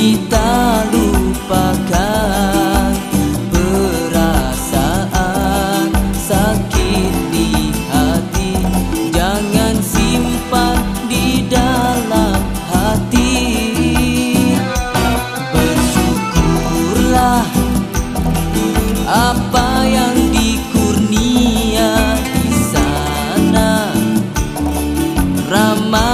kita lupakan perasaan sakit di hati. Jangan simpan di dalam hati. Bersyukurlah apa yang dikurnia di sana. Ramah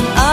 I.